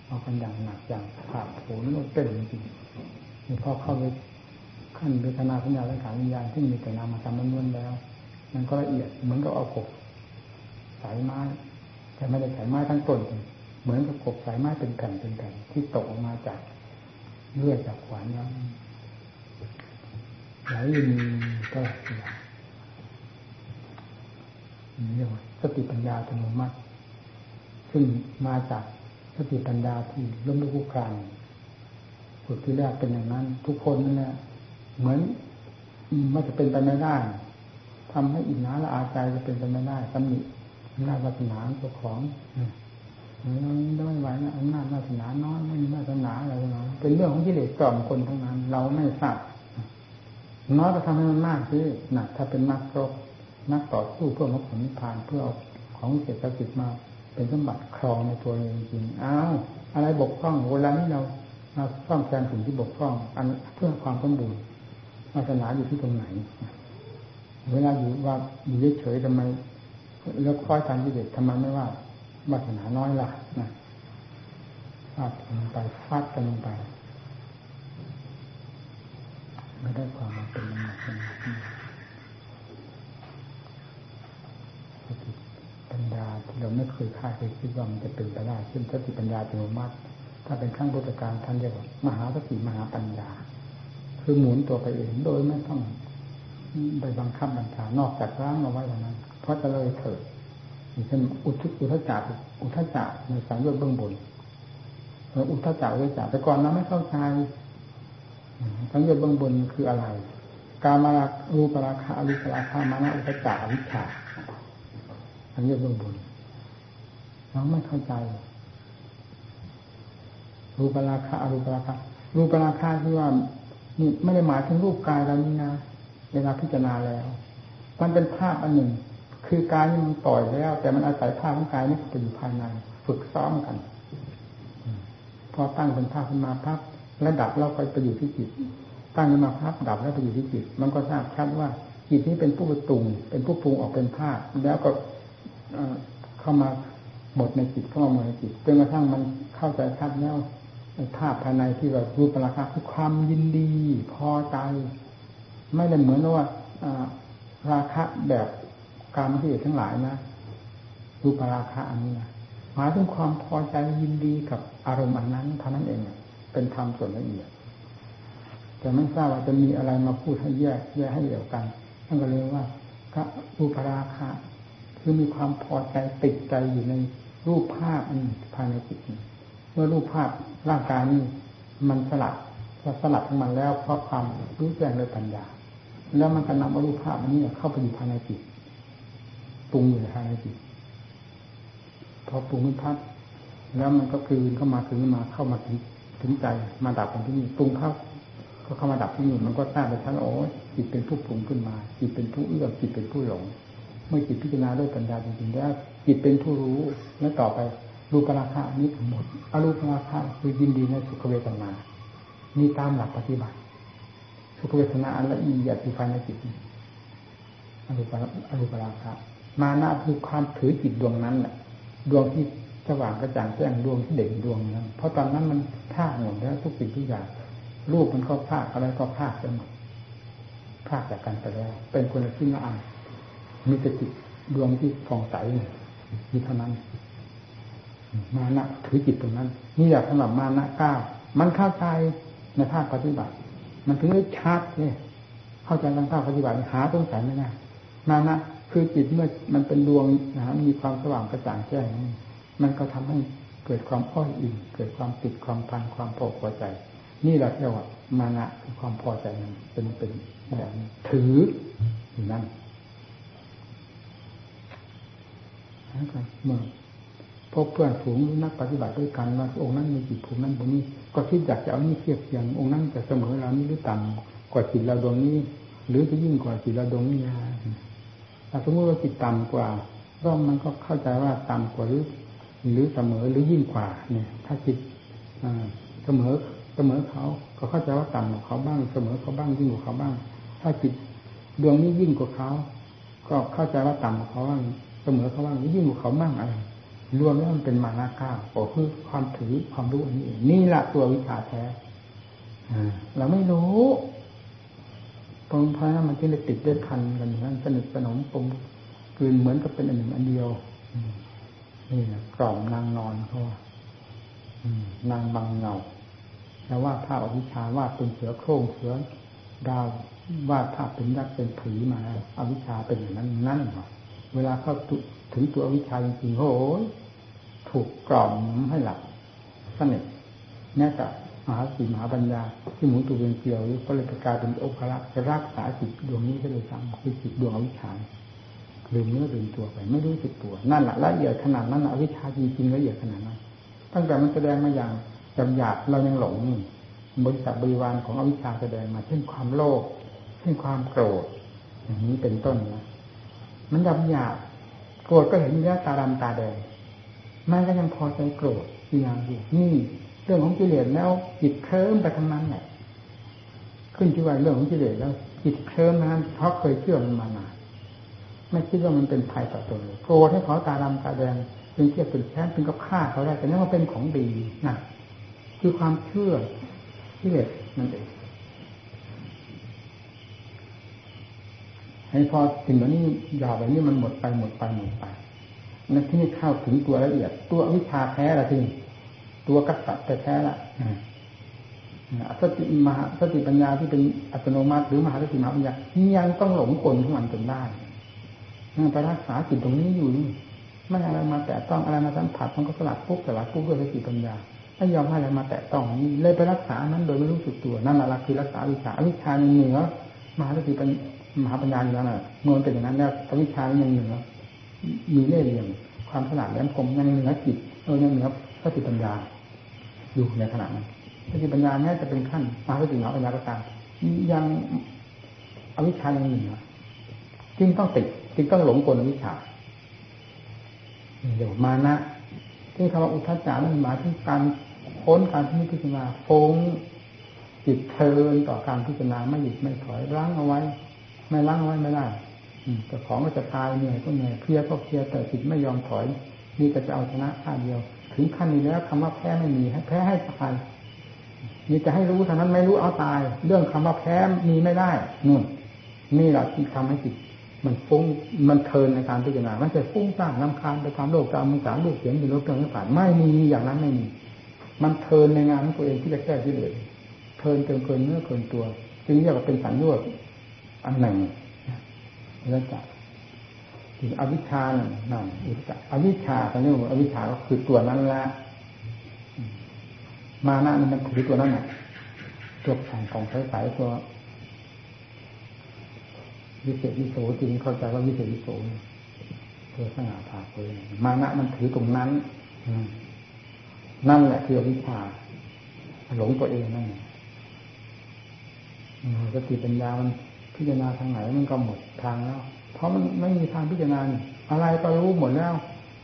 เอากันอย่างหนักอย่างถากโผล่นเต้นจริงพอเข้าไปขั้นเวทนาสัญญาและขาวิญญาณที่มีแต่นามธรรมล้วนแล้ว มันก็ละเอียดเหมือนกับเอากบ สายไม้ แต่ไม่ได้สายไม้ทั้งต้น เหมือนกับกบสายไม้เป็นแผ่นเป็นแผ่นที่ตกออกมาจากเลื่อดจากขวานแล้วไหลยินตลอดเวลาเรียกว่าสติปัญญาธรรมมัตซึ่งมาจากสติปัญญาที่ล้มลุกคุกคานฝึกที่แรกเป็นอย่างนั้น ทุกคนนั่นแหละเหมือนมันจะเป็นไปไม่ได้ทำให้อินนาละอาใจจะเป็นไปไม่ได้ตำหนิ อำนาจวาสนาตัวของเราไม่ไหวนะอำนาจวาสนาน้อยไม่มีวาสนาอะไรนะเป็นเรื่องของกิเลสกล่อมคนทั้งนั้น เราไม่ทราบน้อยก็ทำให้มันมากสิหนักถ้าเป็นนักรบนักต่อสู้เพื่อมรรคผลนิพพานเพื่อเอาของเศรษฐกิจมา เป็นสมบัติครองในตัวเองจริงอ้าวอะไรบกพร่องเวลานี้เราเราซ่อมแซมสิ่งที่บกพร่อง อันเพื่อความสมบูรณ์วาสนาอยู่ที่ตรงไหน เวลาอยู่ว่าอยู่เฉยๆทำไม แล้วคอยทำกิเลสทำไมไม่ว่าวาสนาน้อยล่ะนะฟาดกันไปฟาดกันลงไปไม่ได้ความมาเป็นมาเป็นสติปัญญาที่เราไม่เคยคาดเคยคิดว่ามันจะเป็นไปได้ซึ่งสติปัญญาเป็นมากถ้าเป็นขั้งพุทธการท่านเรียกว่ามหาสติมหาปัญญา คือหมุนตัวไปเองโดยไม่ต้องไปบังคับบัญชานอกจากร่างเอาไว้เท่านั้น เพราะจะเลยเถิดอย่างเช่นอุทุอุทจักอุทจักในสายยอดเบื้องบนอุทจักอุทจักแต่ก่อนเราไม่เข้าใจสังโยชน์เบื้องบนคืออะไร การมารารูปราคาอริปราคามานะอุทจักวิชาสังโยชน์เบื้องบนเราไม่เข้าใจ รูปราคาอรูปราคารูปราคาที่ว่านี่ไม่ได้หมายถึงรูปกายเรานี่นะเวลาพิจารณาแล้ว มันเป็นภาพอันหนึ่ง คือกายมันปล่อยแล้ว แต่มันอาศัยภาพของกายนี่ไปอยู่ภายใน ฝึกซ้อมกัน พอตั้งเป็นภาพขึ้นมาภาพแล้วดับแล้วไปไปอยู่ที่จิต ตั้งขึ้นมาภาพดับแล้วไปอยู่ที่จิต มันก็ทราบชัดว่าจิตนี้เป็นผู้ประตุงเป็นผู้ปรุงออกเป็นภาพ แล้วก็เข้ามาหมดในจิตเข้ามาหมดในจิตจนกระทั่งมันเข้าใจชัดแล้วภาพภายในที่เรารูปราคาคือความยินดี พอใจ ไม่ได้เหมือนว่าราคะแบบ การที่ทั้งหลายนะรูปราคาอันนี้นะหมายถึงความพอใจยินดีกับอารมณ์อันนั้นเท่านั้นเองเป็นธรรมส่วนละเอียดแต่ไม่ทราบว่าจะมีอะไรมาพูดให้แยกแยกให้เดียวกันท่านก็เลยว่าก็รูปราคาคือมีความพอใจติดใจอยู่ในรูปภาพอันภายในจิตเมื่อรูปภาพร่างกายนี้มันสลัดพอสลัดทั้งมันแล้วเพราะความรู้แจ้งด้วยปัญญา แล้วมันก็นำรูปภาพอันนี้เข้าไปอยู่ภายในจิต ปรุงอยู่ภายในจิตพอปรุงมันพัดแล้วมันก็คืนเข้ามาคืนมาเข้ามาถึงถึงใจมาดับตรงที่นี่ปรุงเข้าก็เข้ามาดับที่นี่มันก็ทราบไปทั้งโอ้จิตเป็นผู้ปรุงขึ้นมา จิตเป็นผู้เอื้อมจิตเป็นผู้หลง เมื่อจิตพิจารณาด้วยปัญญาจริงๆแล้วจิตเป็นผู้รู้และต่อไปรูปราคานี้หมดอรูปราคาคือยินดีในสุขเวทนานี่ตามหลักปฏิบัติ สุขเวทนาอันละเอียดที่ภายในจิตอรูปอรูปราคา มานะคือความถือจิตดวงนั้นแหละดวงที่สว่างกระจ่างแจ้งดวงที่เด่นดวงนั้น เพราะตอนนั้นมันพลาดหมดแล้วทุกสิ่งทุกอย่างรูปมันก็พลาดอะไรก็พลาดไปหมดพลาดจากกันไปแล้ว เป็นคนละที่ละอันมีแต่จิตดวงที่ฟองใสมีเท่านั้น มานะถือจิตตรงนั้น นี่แหละสำหรับมานะก้ามันเข้าใจในภาคปฏิบัติ มันถึงได้ชัดเนี่ยเข้าใจทางภาคปฏิบัติหาตรงสัยไม่ได้มานะ คือจิตเมื่อมันเป็นดวงนะมีความสว่างกระจ่างแจ้งมันก็ทำให้เกิดความอ้อยอิ่มเกิดความติดความพันความพอพอใจ นี่แหละเรียกว่ามานะคือความพอใจมันเป็นเป็นแบบถืออยู่นั้นนะครับเมื่อพบเพื่อนฝูงนักปฏิบัติด้วยกันว่าองค์นั้นมีจิตภูมินั้นตรงนี้ ก็คิดอยากจะเอานี่เทียบเทียงองค์นั้นจะเสมอเรานี้หรือต่ำกว่าจิตเราดวงนี้ หรือจะยิ่งกว่าจิตเราดวงนี้ ถ้าสมมติว่าจิตต่ำกว่าก็มันก็เข้าใจว่าต่ำกว่าหรือหรือเสมอหรือยิ่งกว่า เนี่ย ถ้าจิตเสมอเสมอเขาก็เข้าใจว่าต่ำกว่าเขาบ้าง เสมอเขาบ้างยิ่งกว่าเขาบ้าง ถ้าจิตดวงนี้ยิ่งกว่าเขาก็เข้าใจว่าต่ำกว่าเขาบ้างเสมอเขาบ้างยิ่งกว่าเขาบ้างอะไรรวมแล้วมันเป็นมานาก้าก็คือความถือความรู้อันนี้เองนี่แหละตัววิชาแท้เราไม่รู้ ตรงพระมันจึงได้ติดได้พันกันนั้นสนิทสนมปมคืนเหมือนกับเป็นอันหนึ่งอันเดียวนี่แหละกล่อมนางนอนเขาว่านางบางเงาแล้วว่าภาพอวิชาว่าเป็นเสือโคร่งเสือดาวว่าภาพเป็นยักษ์เป็นผีมาอวิชาเป็นอย่างนั้นนั่นเหรอเวลาเข้าถึงตัวอวิชาจริงๆโอ้ยถูกกล่อมให้หลับสนิทแม้แต่ มหาสีมหาปัญญา ที่หมุนตัวเป็นเกลียวก็เลยกลายเป็นโอภาระจะรักษาจิตดวงนี้ก็เลยซ้ำคือจิตดวงอวิชชาลืมเนื้อลืมตัวไป ไม่รู้สึกตัว นั่นแหละละเอียดขนาดนั้นอวิชชาจริงๆละเอียดขนาดนั้นตั้งแต่มันแสดงมาอย่างจำหยาบเรายังหลงบริษัทบริวารของอวิชชาแสดงมา เช่นความโลภเช่นความโกรธ อย่างนี้เป็นต้นนะมันจำหยาบโกรธก็เห็นแย่ตาดำตาแดงมันก็ยังพอใจโกรธอย่างอยู่นี่ รื่องของกิเลสแล้วจิตเคลิ้มไปทั้งนั้นแหละขึ้นที่ว่าเรื่องของกิเลสแล้วจิตเคลิ้มนั้นเพราะเคยเชื่อมันมานานไม่คิดว่ามันเป็นภัยต่อตนเลยโกรธให้เขาตาดำตาแดงเป็นเทียบเป็นแค้นเป็นกับฆ่าเขาได้แต่นั่นมันเป็นของดีนะคือความเชื่อกิเลสนั่นเองให้พอถึงวันนี้ยาวแบบนี้มันหมดไปหมดไปหมดไปนั่นที่นี่เข้าถึงตัวละเอียด ตัววิชาแท้ละทีนี้ ตัวกัสสะแท้ละสติมหาสติปัญญาที่เป็นอัตโนมัติหรือมหาสติมหาปัญญายังต้องหลงกลของมันจนได้ไปรักษาจิตตรงนี้อยู่นี่ไม่อะไรมาแตะต้องอะไรมาสัมผัสมันก็สลัดปุ๊บสลัดปุ๊บด้วยสติปัญญาไม่ยอมให้อะไรมาแตะต้องนี่เลยไปรักษานั้นโดยไม่รู้สึกตัวนั่นแหละคือรักษาวิชาวิชาเหนือมหาสติปัญมหาปัญญาอยู่แล้วน่ะเมื่อเป็นอย่างนั้นแล้ววิชายังเหนือมีเล่ห์เหลี่ยมความฉลาดแหลมคมยังเหนือจิตเออยังเหนือสติปัญญา อยู่ในขณะนั้นสติปัญญาแม้จะเป็นขั้นมหาสติมหาปัญญาก็ตามยังอวิชชายังเหนือจึงต้องติดจึงต้องหลงกลอวิชชาเดี๋ยวมานะที่คำว่าอุทจารมันหมายถึงการค้นการพิจารณาฟงจิตเทินต่อการพิจารณาไม่หยุดไม่ถอยล้างเอาไว้ ไม่ล้างเอาไว้ไม่ได้แต่ของก็จะตายเหนื่อยก็เหนื่อยเพียก็เพียแต่จิตไม่ยอมถอยมีแต่จะเอาชนะข้าเดียว ถึงขั้นนี้แล้วคำว่าแพ้ไม่มีให้แพ้ให้ตายมีจะให้รู้เท่านั้นไม่รู้เอาตาย เรื่องคำว่าแพ้มีไม่ได้นู่นนี่แหละที่ทำให้จิตมันฟุ้งมันเทินในการพิจารณามันจะฟุ้งสร้างลำคาญไปตามโลกตามมุสาลูกเสียงอยู่รบเรื่องต่างไม่มีอย่างนั้นไม่มี มันเทินในงานของตัวเองที่จะแก้ที่เลือเทินเกินเกินเนื้อเกินตัวจึงเรียกว่าเป็นสัญญาณอันหนึ่งแล้วจะถึ งอวิชชานั่นอุตอวิชชาตอนนี้อวิชชาก็คือตัวนั้นละมานะมันคือตัวนั้นแหละตัวของของใสๆตัววิเศษวิโสจริงเข้าใจว่าวิเศษวิโสเพื่อสง่าผ่าเผยมานะมันถือตรงนั้นนั่นแหละคืออวิชชาหลงตัวเองนั่นสติปัญญามันพิจารณาทางไหนมันก็หมดทางแล้ว เพราะมันไม่มีทางพิจารณาอะไรก็รู้หมดแล้ว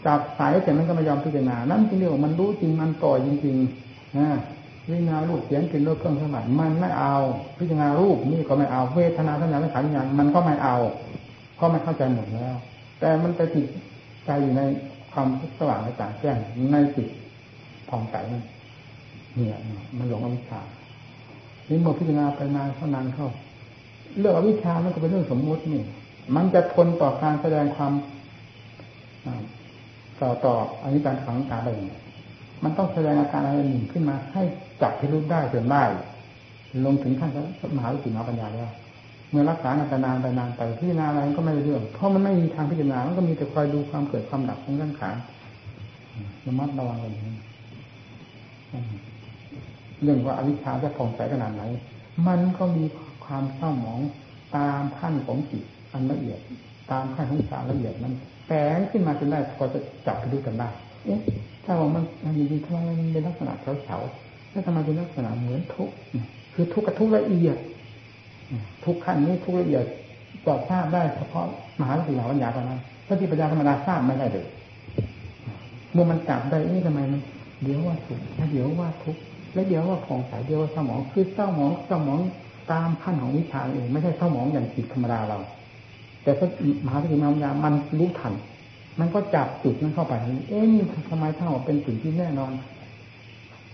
จับสายแต่มันก็ไม่ยอมพิจารณา นั่นจริงเรียกว่ามันรู้จริงมันต่อจริงๆนะวิญญารูปเสียงกลิ่นรสเครื่องสมัยมันไม่เอา พิจารณารูปนี่ก็ไม่เอาเวทนาสัญญาสังขารวิญญาณมันก็ไม่เอาเพราะมันเข้าใจหมดแล้ว แต่มันไปติดใจอยู่ในความสว่างในต่างแจ้งในจิตผ่องใสเนี่ยมันหลงอวิชชานี่เมื่อพิจารณาไปนานเท่านานเข้าเรื่องอวิชชามันก็เป็นเรื่องสมมตินี่ มันจะทนต่อการแสดงความต่อต่ออันนี้การขังตาไปมันต้องแสดงอาการอะไรหนึ่งขึ้นมา ให้จับที่รู้ได้จนได้ลงถึงขั้นมหาวิจิตรปัญญาแล้วเมื่อรักษานารนานไปนานไปพิจารณาอะไรก็ไม่เรื่อง เพราะมันไม่มีทางพิจารณา มันก็มีแต่คอยดูความเกิดความดับของร่างกายระมัดระวังอย่างนี้เรื่องว่าอวิชชาจะผ่องใสขนาดไหน มันก็มีความเศร้าหมองตามขั้นของจิต อันละเอียด ตามขั้นของสารละเอียดนั้นแฝงขึ้นมาจนได้พอจะจับไปดูกันได้เอ๊ะถ้าว่ามันมันดีๆทำไมมันเป็นลักษณะเฉาๆแล้วทำไมเป็นลักษณะเหมือนทุกคือทุกกับทุกละเอียดทุกขั้นนี้ทุกละเอียดจอบทราบได้เฉพาะมหาวิทยาลัยปัญญาเท่านั้นพระที่ปัญญาธรรมดาทราบไม่ได้เลยเมื่อมันจับได้นี่ทำไมมันเดี๋ยวว่าทุกแล้วเดี๋ยวว่าทุกแล้วเดี๋ยวว่าผ่องใสเดี๋ยวว่าสมองคือเศร้าหมองสมองตามขั้นของวิชาเองไม่ใช่เศร้าหมองอย่างจิตธรรมดาเรา แต่พระมหาวิทยาลัยามันรู้ทัน มันก็จับจุดนั้นเข้าไป เอ๊ะนี่ทำไมถ้าบอกเป็นสิ่งที่แน่นอน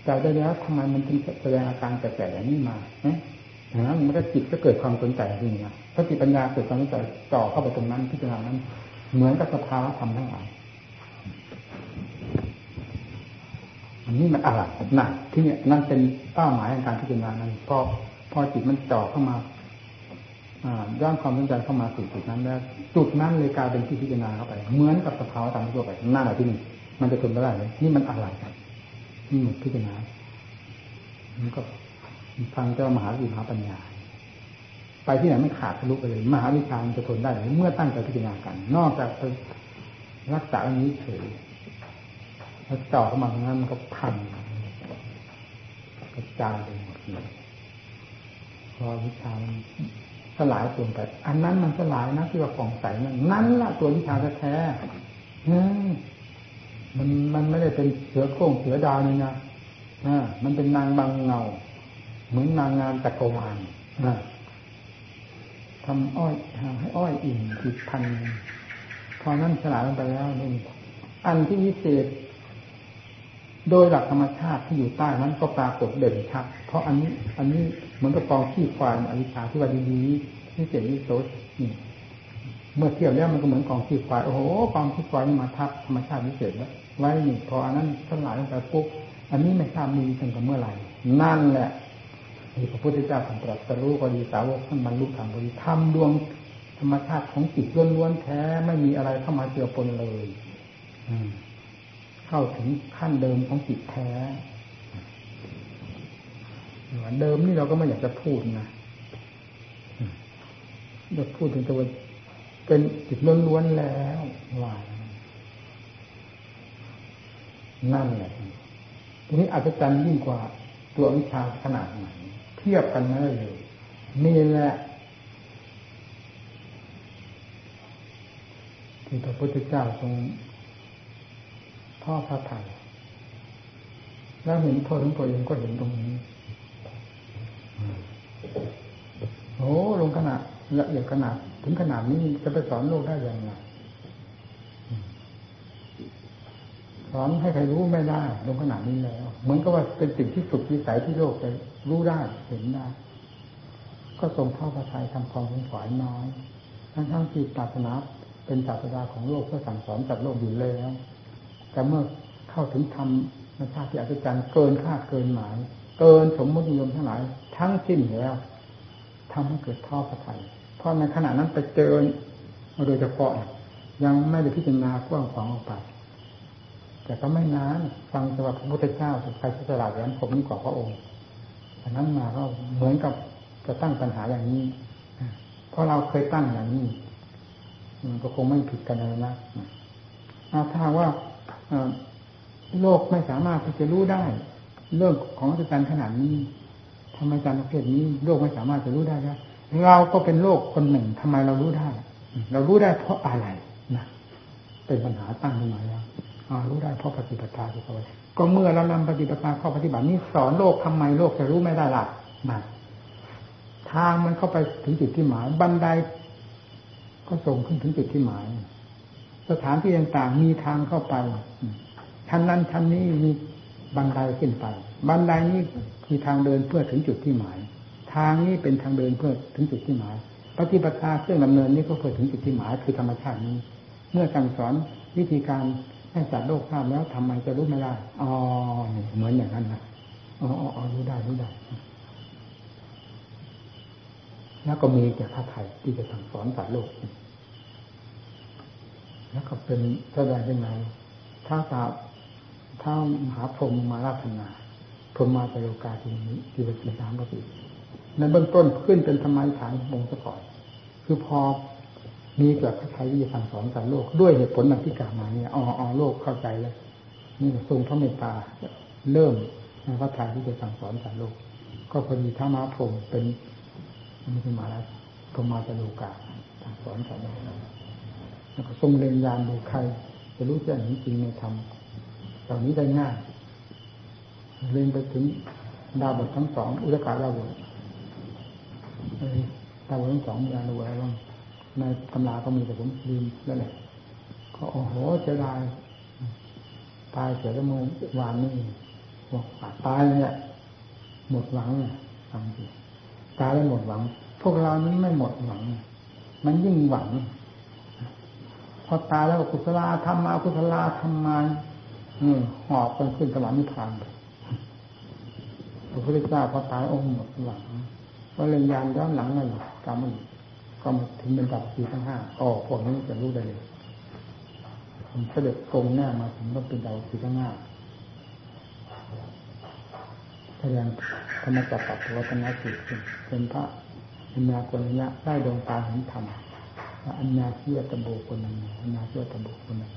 จับได้แล้วทำไมมันถึงแสดงอาการแปลกๆอย่างนี้มาเนี่ยอย่างนั้นมันก็จิตก็เกิดความสนใจจริงนะถ้าจิตปัญญาเกิดความสนใจต่อเข้าไปตรงนั้นพิจารณานั้น เหมือนกับสภาวะธรรมทั้งหลายอันนี้มันอะไรนั่นที่เนี่ยนั่นเป็นเป้าหมายในการพิจารณานั้นพอพอจิตมันจ่อเข้ามา ย่อนความสนใจเข้ามาสู่จุดนั้นแล้วจุดนั้นเลยกลายเป็นที่พิจารณาเข้าไป เหมือนกับสภาวะธรรมทั่วไปหน้าไหนที่นี่มันจะทนไม่ได้เลยนี่มันอะไรครับนี่มันพิจารณามันก็ฟังเจ้ามหาวิมหาปัญญา ไปที่ไหนไม่ขาดทะลุไปเลย มหาวิชามันจะทนได้หรือเมื่อตั้งใจพิจารณากัน นอกจากรักษาอันนี้เฉยแล้วต่อเข้ามาตรงนั้นมันก็พันกระจายไปหมดเลยพอวิชามัน สลายตัวไป อันนั้นมันสลายนะที่ว่าผ่องใสนั่นนั่นละตัววิชาแท้มันมันไม่ได้เป็นเสือโคร่งเสือดาวนี่นะมันเป็นนางบางเงา เหมือนนางงามจักรวาลนทำอ้อยทำให้อ้อยอิ่มติดพันพอนั้นสลายลงไปแล้วนี่อันที่วิเศษ โดยหลักธรรมชาติที่อยู่ใต้นั้นก็ปรากฏเด่นชัดเพราะอันนี้ อันนี้เหมือนกับกองขี้ควายอวิชชาที่ว่าดีๆที่เศษวิโสนี่เมื่อเทียบแล้วมันก็เหมือนกองขี้ควายโอ้โหกองขี้ควายนี่มาทับธรรมชาติวิเศษแล้วไว้นี่พออันนั้นสลายลงไปปุ๊บอันนี้ไม่ทราบมีตั้งแต่เมื่อไหร่นั่นแหละที่พระพุทธเจ้าท่านตรัสรู้ก็ดีสาวกท่านบรรลุธรรมก็ดีทำดวงธรรมชาติของจิตล้วนๆแท้ไม่มีอะไรเข้ามาเกี่ยวปนเลย เข้าถึงขั้นเดิมของจิตแท้เดิมนี่เราก็ไม่อยากจะพูดนะอยาพูดถึงตัวเป็นจิตล้วนๆแล้วว่านั่นแหละทีนี้อาจจะจันยิ่งกว่าตัววิชาขนาดไหนเทียบกันไม่ได้เลยนี่แหละที่พระพุทธเจ้าทรง พ่อพระไทยแล้วเห็นโทษของตัวเองก็เห็นตรงนี้โอ้ลงขนาดละเอียดขนาด ถึงขนาดนี้จะไปสอนโลกได้ยังไงสอนให้ใครรู้ไม่ได้ลงขนาดนี้แล้วเหมือนกับว่าเป็นสิ่งที่สุดวิสัยที่โลกจะรู้ได้เห็นได้ก็ทรงเข้าพระทัยทำความสงสายน้อย ทั้งทั้งที่ศาสนาเป็นศาสดาของโลกเพื่อสั่งสอนจัดโลกอยู่แล้ว แต่เมื่อเข้าถึงธรรมในชาติที่อัศจรรย์เกินคาดเกินหมาย เกินสมมตินิยมทั้งหลาย ทั้งสิ้นแล้วทำให้เกิดท่อพระทัยเพราะในขณะนั้นไปเจอโดยเฉพาะยังไม่ได้พิจารณากว้างขวางออกไป แต่ก็ไม่นานฟังสำหรับพระพุทธเจ้าสุดท้ายสลาดแหวนผมนี่กว่าพระองค์อันนั้นมาก็เหมือนกับจะตั้งปัญหาอย่างนี้เพราะเราเคยตั้งอย่างนี้มันก็คงไม่ผิดกันเลยนะถ้าว่า โลกไม่สามารถที่จะรู้ได้ เรื่องของอาจารย์ขนาดนี้ทำไมอาจารย์ประเภทนี้โลกไม่สามารถจะรู้ได้ครับเราก็เป็นโลกคนหนึ่งทำไมเรารู้ได้ เรารู้ได้เพราะอะไรนะเป็นปัญหาตั้งขึ้นมาแล้วรู้ได้เพราะปฏิปทาที่เขาก็เมื่อเรานำปฏิปทาข้อปฏิบัตินี้สอนโลกทำไมโลกจะรู้ไม่ได้ล่ะนะทางมันเข้าไปถึงจุดที่หมายบันไดก็ส่งขึ้นถึงจุดที่หมาย สถานที่ต่างๆมีทางเข้าไปชั้นนั้นชั้นนี้มีบันไดขึ้นไป บันไดนี้คือทางเดินเพื่อถึงจุดที่หมาย ทางนี้เป็นทางเดินเพื่อถึงจุดที่หมาย ปฏิปทาเครื่องดำเนินนี้ก็เพื่อถึงจุดที่หมายคือธรรมชาตินี้ เมื่อสั่งสอนวิธีการให้สัตว์โลกทราบแล้วทำไมจะรู้ไม่ได้อ๋อเหมือนอย่างนั้นนะอ๋ออ๋อรู้ได้รู้ได้ แล้วก็มีแต่พระไทยที่จะสั่งสอนสัตว์โลก แล้วก็เป็นแสดงเป็นไงถ้าตาถ้ามหาพรหมมาราธนาพรหมมาปโยกาทีนี้ที่เป็นสามปฏิในเบื้องต้นขึ้นเป็นธรรมะฐานมงสะก่อนคือพอมีเกิดพระไทยที่จะสั่งสอนสัตว์โลกด้วยเหตุผลดังที่กล่าวมาเนี่ยอ๋ออ๋อโลกเข้าใจแล้วนี่ทรงพระเมตตาเริ่มในพระไทยที่จะสั่งสอนสัตว์โลก ก็พอดีถ้ามาพรหมเป็นนี่คือมาแล้วพรหมมาปโยกาสั่งสอนสัตว์โลก แล้วก็ทรงเรียนยานดูใคร จะรู้แจ้งจริงในธรรมเหล่านี้ได้ง่ายเรียนไปถึงดาวบททั้งสองอุตกาดาวบทดาวบททั้งสองมีอะไรบ้างในตำราก็มีแต่ผมลืมแล้วแหละก็โอ้โหเะได้ตายเสียแล้วเมื่อวานนี่บอกตายเนี่ยหมดหวังเนี่ยฟังดิตายแล้วหมดหวัง พวกเรานั้นไม่หมดหวัง มันยิ่งหวัง อตายแล้วกุศลธรรมมากุศลธรรมมาหอบกันขึ้นสวรรค์นิพพานพระพุทธเจ้าพอตายองค์หมดหลังก็เลยยานย้อนหลังมาอยู่กรรมก็มาถึงเป็นดับสี่ทั้งห้าอ๋อพวกนี้จะรู้ได้เลยผมเสด็จกงหน้ามาถึงก็เป็นดาวสี่ทั้งห้าแสดงธรรมจักรกับวัฒนจิตเป็นพระอัญญาโกณยะได้ดวงตาเห็นธรรม อัญญาเชื่อตะโบคนนั้นอัญญาเชื่อตะโบคนนั้น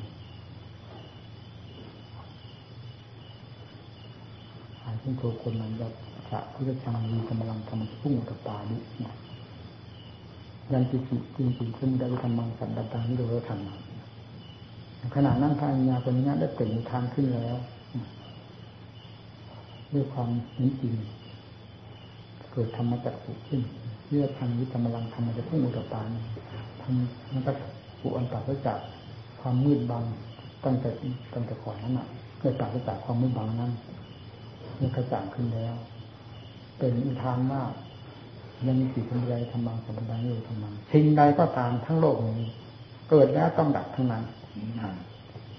หายที่ตัวคนนั้นจะจะพุทธธรรมมีกำลังทำพุ่งกับตาดิยันจิตจริงจริงขึ้นได้ทำมังสันดังนี้โดยธรรมขณะนั้นพระอัญญาคนนี้ได้เปล่งทางขึ้นแล้วด้วยความเห็นจริงเกิดธรรมจักสุขึ้นเรื่อทางวิธรรมลังทำมันจะพุ่งอุตตานทำ มันก็ปุอันตัดจากความมืดบังตั้งแต่ตั้งแต่ก่อนนั้นอะเกิดตัดจากความมืดบังนั้นมันกระจ่างขึ้นแล้ว เป็นอุทานว่ายังมีสิ่งใดทำบางสมบัติอยู่ทำบางสิ่งใดก็ตามทั้งโลกนี้ เกิดแล้วต้องดับทั้งนั้น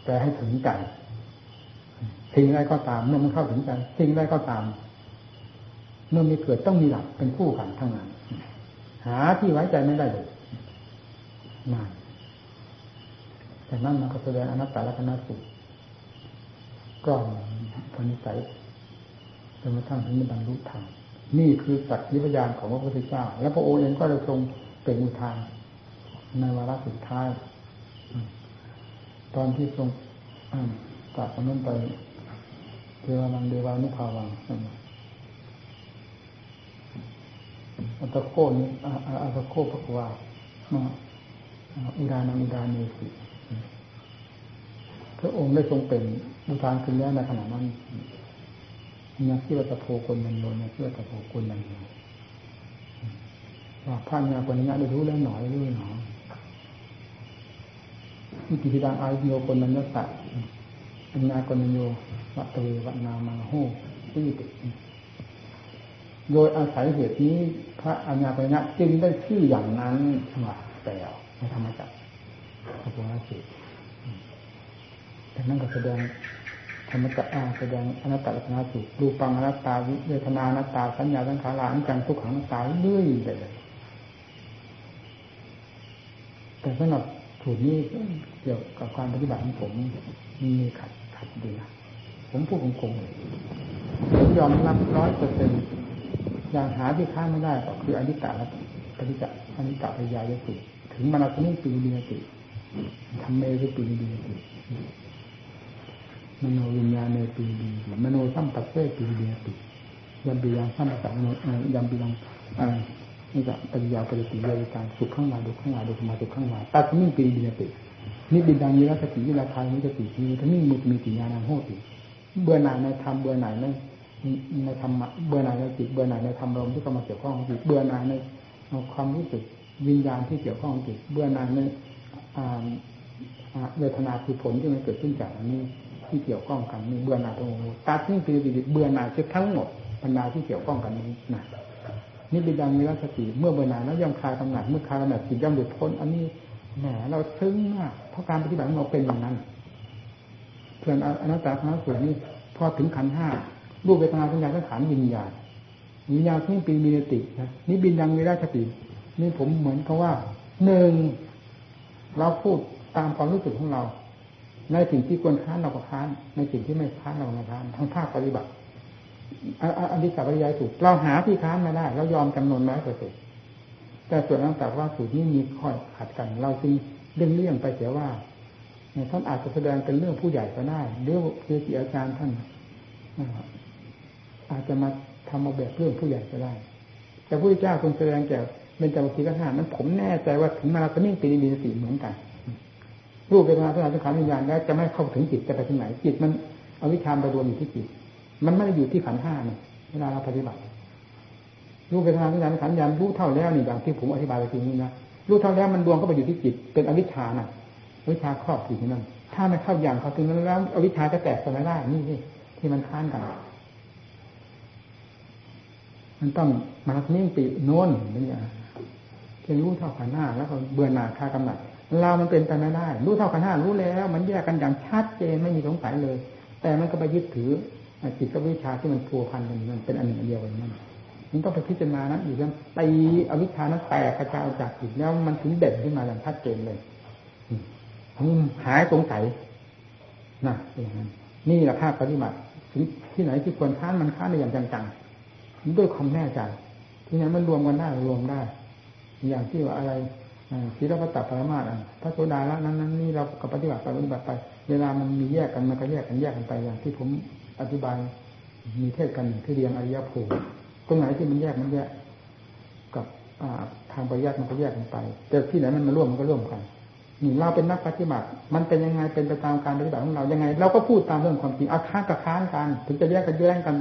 แต่ให้ถึงใจสิ่งใดก็ตามเมื่อมันเข้าถึงใจสิ่งใดก็ตาม เมื่อมีเกิดต้องมีหลับเป็นคู่กันทั้งนั้น หาที่ไว้ใจไม่ได้เลย นั่นแต่นั่นมันก็แสดงอนัตตาลักษณะสุขกล้องพนิสัยจนกระทั่งถึงบรรลุธรรมนี่คือสัจจิพยานของพระพุทธเจ้า และพระองค์เองก็เลยทรงเป็นอุทานในวาระสุดท้าย ตอนที่ทรงตัดนั้นไปเทวานังเดวานุภาวังอัตโคนี่อัตโคภควา อุดานังอุดาเนสิพระองค์ได้ทรงเป็นอุทานขึ้นแล้วในขณะนั้นเนี่ยที่ว่าตะโพคนนันโยเนี่ยที่ว่าตะโพคนนันโยว่าพระญาคนนี้ได้รู้แล้วหน่อรู้หนอวิธีดังอายโยคนนันยตะอัญญาคนนันโยวัตเววันามาโหที่ติโดยอาศัยเหตุนี้ พระอัญญาคนนี้จึงได้ชื่ออย่างนั้นว่าแต่ ในธรรมจักรพระพุทธเจ้าแต่นั่นก็แสดงธรรมะอาแสดงอนัตตลักษณะสุรูปังอนัตตาเวทนาอนัตตาสัญญาสังขารอันจังทุกขังอนัตตาเรื่อยไปเลยแต่สำหรับสูตรนี้เกี่ยวกับการปฏิบัติของผมมีขัดขัดดีนะผมพูดคงๆผมยอมรับร้อยเปอร์เซ็นต์อย่างหาที่ค้าไม่ได้ก็คืออนิจจาปฏิจจอนิจจปริยายติ ถึงมนาสนิปีดีติทำเมคือปีดีติมโนวิญญาณในปีดีมโนสัมปัสเสปีดีติยัมปียังสัมปัสสะมโนยัมปียังอะไรนี่ก็ปริยาปฏิติเยการสุขข้างหน้าดุข้างหน้าดุมาสุขข้างหน้าตัดนิ่งปีดีตินี่บิดังนี้รัสติวิลาทายมิจติมีทั้งนิ่งมุตมีติญาณังโหติเบื่อหน่ายในธรรมเบื่อหน่ายในในธรรมะเบื่อหน่ายในจิตเบื่อหน่ายในธรรมลมที่เข้ามาเกี่ยวข้องจิตเบื่อหน่ายในความรู้สึก วิญญาณที่เกี่ยวข้องจิตเบื่อหน่ายในเวทนาคือผลที่มันเกิดขึ้นจากอันนี้ที่เกี่ยวข้องกันนี่เบื่อหน่ายตรงนี้ตัดนี่คือเบื่อหน่ายทั้งหมดบรรดาที่เกี่ยวข้องกันนี้นะนี่บิดังมีรัสติเมื่อเบื่อหน่ายแล้วย่อมคลายกำหนัดเมื่อคลายกำหนัดจิตย่อมหลุดพ้นอันนี้แหมเราซึ้งมากเพราะการปฏิบัติของเราเป็นอย่างนั้นเพื่อนอนัตตาคณะส่วนนี้พอถึงขันห้ารูปเวทนาสัญญาสังขารวิญญาณวิญญาณที่ปีมีนตินะนี่บินดังมีราชติ นี่ผมเหมือนกับว่าหนึ่งเราพูดตามความรู้สึกของเรา ในสิ่งที่ควรค้านเราก็ค้าน ในสิ่งที่ไม่ค้านเราไม่ค้านทั้งภาคปฏิบัติอธิสัพยายถูกเราหาที่ค้านมาได้เรายอมจำนวนน้อยเปอร์เซ็นต์แต่ส่วนนั้นแต่ว่าสูตรนี้มีข้อขัดกัน เราจึงเลี่ยงเลี่ยงไปเสียว่าท่านอาจจะแสดงเป็นเรื่องผู้ใหญ่ก็ได้หรือเกี่อาจารย์ท่านอาจจะมาทำมาแบบเรื่องผู้ใหญ่ก็ได้ แต่พระเจ้าทรงแสดงแก่ เป็นจำพีกันห้านั้นผมแน่ใจว่าถึงมาเราก็นิ่งปีดีสีเหมือนกันรูปเวทนาสัญญาสังขารวิญญาณแล้วจะไม่เข้าถึงจิตจะไปที่ไหนจิตมันเอาวิชามไปรวมอยู่ที่จิต มันไม่ได้อยู่ที่ขันห้าเนี่ยเวลาเราปฏิบัติรูปเวทนาสัญญาสังขารวิญญาณรู้เท่าแล้วนี่อย่างที่ผมอธิบายไปทีนี้นะรู้เท่าแล้วมันรวมเข้าไปอยู่ที่จิต เป็นอวิชาน่ะวิชาครอบจิตนั่นถ้าไม่เข้าอย่างเขาถึงนั้นแล้วอวิชาจะแตกไปไม่ได้นี่ที่มันค้านกันมันต้องมานิ่งปีโน้นนี่ เพียงรู้เท่าขันห้าแล้วก็เบื่อหน่ายคากำหนัดเรามันเป็นไปไม่ได้ รู้เท่าขันห้ารู้แล้ว มันแยกกันอย่างชัดเจนไม่มีสงสัยเลย แต่มันก็ไปยึดถือจิตกับวิชาที่มันพัวพันกันมันเป็นอันหนึ่งเดียวกันนั่นมันต้องไปพิจารณานั้นอีกแล้วตีอวิชานั้นแตกกระจายจากจิตแล้วมันถึงเด่นขึ้นมาอย่างชัดเจนเลยหายสงสัยนะอย่างนั้นนี่แหละภาคปฏิบัติที่ไหนที่ควรค้านมันค้านในอย่างจังๆด้วยความแน่ใจที่นั้นมันรวมกันได้รวมได้ อย่างที่ว่าอะไรศีลพัตตปรมาตพระโสดาละนั้นนั้นนี่เราก็ปฏิบัติไปปฏิบัติไป เวลามันมีแยกกันมันก็แยกกันแยกกันไปอย่างที่ผมอธิบายมีเทศกันที่เรียงอริยภูตรงไหนที่มันแยกมันแยกกับทางปริยัติมันก็แยกกันไปแต่ที่ไหนมันมาร่วมมันก็ร่วมกันนี่เราเป็นนักปฏิบัติ มันเป็นยังไงเป็นไปตามการปฏิบัติของเรายังไง เราก็พูดตามเรื่องความจริงอาค้านกับค้านกัน ถึงจะแยกกันแย้งกัน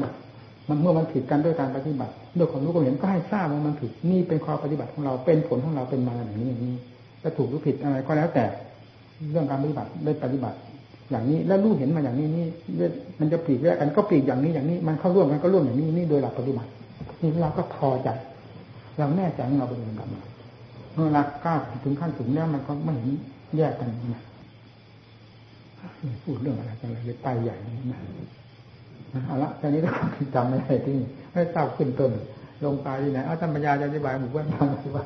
มันเมื่อมันผิดกันด้วยการปฏิบัติด้วยความรู้ความเห็นก็ให้ทราบว่ามันผิดนี่เป็นความปฏิบัติของเราเป็นผลของเราเป็นมาอย่างนี้อย่างนี้จะถูกหรือผิดอะไรก็แล้วแต่เรื่องการปฏิบัติได้ปฏิบัติ อย่างนี้แล้วรู้เห็นมาอย่างนี้นี่มันจะปลีกแยกกันก็ปลีกอย่างนี้อย่างนี้ มันเข้าร่วมกันก็ร่วมอย่างนี้นี่โดยหลักปฏิบัตินี่เราก็พอใจเราแน่ใจเราเป็นอย่างนั้นเมื่อรักก้าวถึงขั้นสูงแล้วมันก็ไม่เห็นแยกกันนะพูดเรื่องอะไรกันเลยไปใหญ่นะ เอาละแค่นี้ก็จำไม่ได้ที่ไม่ทราบขึ้นต้นลงตายที่ไหนเอาธรรมยาจะอธิบายบุกว่าฟังที่ว่า